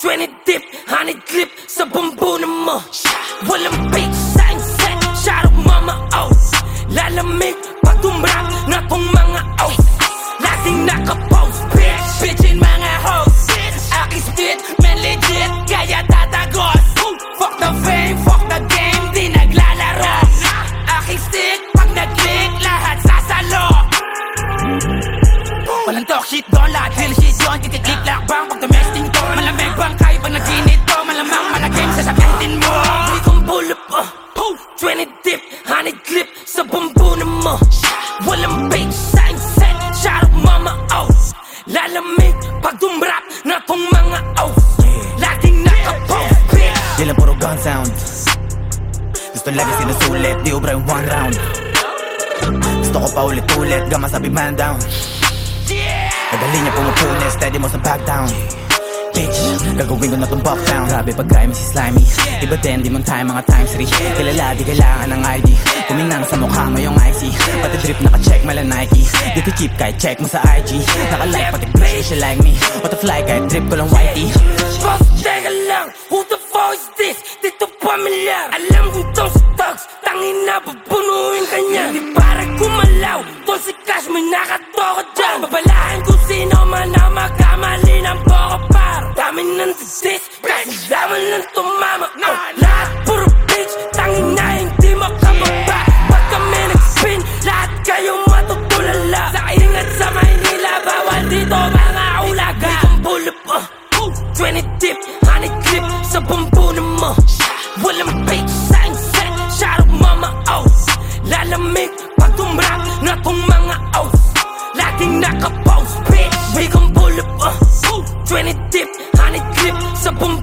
20 dip, honey clip sa bumbunan mo Walang fake sign Walang talk shit lahat real shit yun Titiklik lakbang pag domestic to? Malamig bang kayo pag naginit to? Malamang malagim sa sabihin mo. Di kong pull up, uh, 20 dip, honey clip sa bumbunan mo. Walang fake sign set, shout out mama oh Lalamig pag dumrap na tong mga oh Laging nakapost, bitch. Di lang puro gun sound. Gusto lagi sinusulit, di ubra yung one round. Gusto ko pa ulit-ulit, gama sabi man down Madali niya pumupunin, steady mo sa back down. Bitch, gagawin ko na tong buck down. Grabe pag mo si Slimy. Iba din, di man tayo mga times 3 Kilala, di kailangan ng ID Kuminang sa mukha mo yung IC Pati drip naka-check mala Nike. Di ko cheap kahit check mo sa IG Naka-like pati play, she like me. What the fly kahit drip ko lang whitey. Boss, teka lang, who the fuck is this? Dito pamilyar Alam kong to si Tugs, tangin na pupunuin ka niya. Hindi para gumalaw, to si Cash may nakatoko dyan. Babalahan sa bumbunan mo Walang fake sign set, shout out mama oh. Lalamig pag tumrap na tong mga oh. Laging nakapost, bitch We gon' pull up, uh, 20 dip, honey clip sa bumbunan